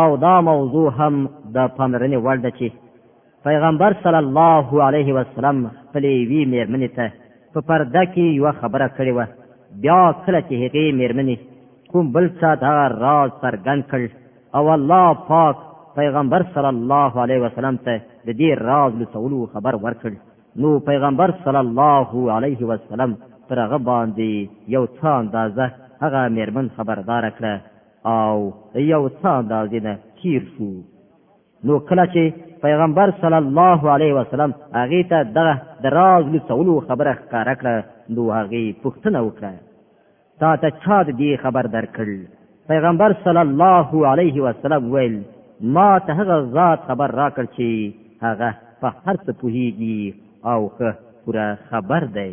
او دا موضوع هم د پاملرنې وړ ده چې پیغمبر صلی الله علیه وسلم خپلې یوې میرمنې ته په پرده کې یوه خبره کړې وه بیا کله چې هغې میرمنې کوم بل څه دغه راز څرګند کړ او الله پاک پیغمبر صلی الله علیه وسلم ته د دې راز لوڅولو خبر ورکړ نو پیغمبر صلی الله علیه وسلم پر هغه باندې یو څه اندازه هغه میرمن خبردار کړه او د یو څه اندازې نه تیر شو نو کله چې پیغمبر صلی الله علیه وسلم هغه ته دغه د راز لڅولو خبره ښکاره کړه نو هغه پوښتنه وکړه تا ته چا د دې خبر درکړ پیغمبر صلی الله علیه وسلم ویل ما ته هغه ذات خبر راکړ چې هغه په هر څه پوهیږي او ښه پوره خبر دی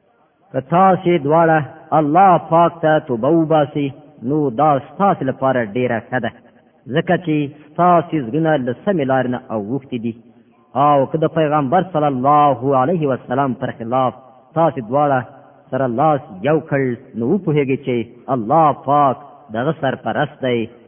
که تاسو دواړه الله پاک ته توبه وباسي نو دا ستاسو لپاره ډیره ښه ده ځکه چې ستاسو زړونه له سمې لارې نه اوښتي دي او که د پیغمبر صلی الله علیه وسلم پر خلاف تاسو دواړه سره لاس یو کړ نو وپوهیږئ چې الله پاک دغه سرپرست دی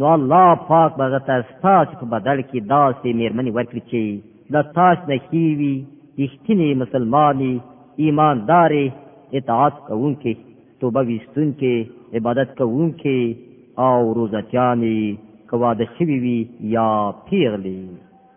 نو الله پاک به هغه ته ستاسو په بدل کې داسې میرمنې ورکړي چې له تاسو نه ښې وي رښتینې مسلمانې ایماندارې اطاعت کوونکې توبه ویستونکې عبادت کوونکې او روزتیانې که واده شوي وي یا پیغلې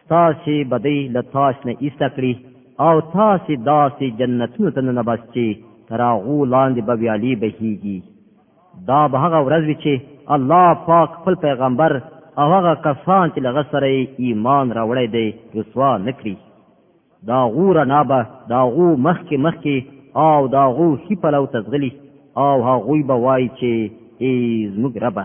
ستاسې بدۍ له تاسې نه ایسته کړي او تاسې داسې جنتونو ته ننباسي چې تر هغو لاندې به ویالې بهیږي دا به هغه ورځ وي چې الله پاک خپل پیغمبر او هغه کسان چې لغه سره ایمان راوړی دی رسوا نکړي دا غو رڼا به دا غو مخکې مخکې او دا غو ښي پلو ته ځغلي او هغوی به وایي چې ای زموږ ربه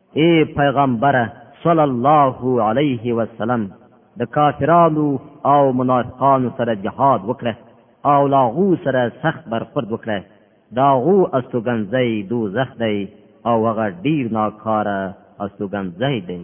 اے پیغمبره صلی الله علیه وسلم د کافرانو او منافقانو سره جهاد وکړه او لاغو سره سخت برخورد وکړه داغو استوګنځی دوزخ دی او هغه ډیر ناکاره استوګنځی دی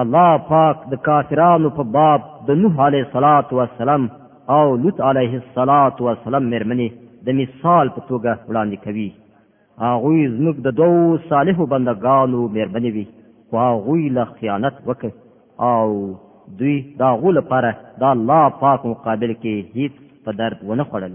الله پاک د کافرانو په باب د نوح علیه الصلاة والسلام او لوط علیه الصلاة والسلام مېرمنې د مثال په توګه وړاندې کوي هغوی زموږ د دوو صالحو بندګانو مېرمنې وي خو هغوی له خیانت وکړ او دوی د هغو لپاره د الله پاک مقابل کې هیڅ په درد ونه خوړل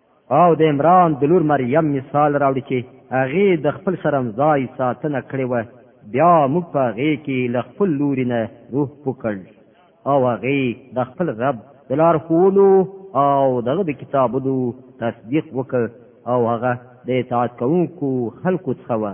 او د عمران د لور مریم مثال راوړي چې هغې د خپل شرمځای ساتنه کړې وه، بیا موږ په هغې کې له خپل لوري نه روح پو کړ او هغې د خپل رب د لارښوونو او دغه د کتابونو تصدیق وکړ او هغه د اطاعت کوونکو خلکو څخه وه.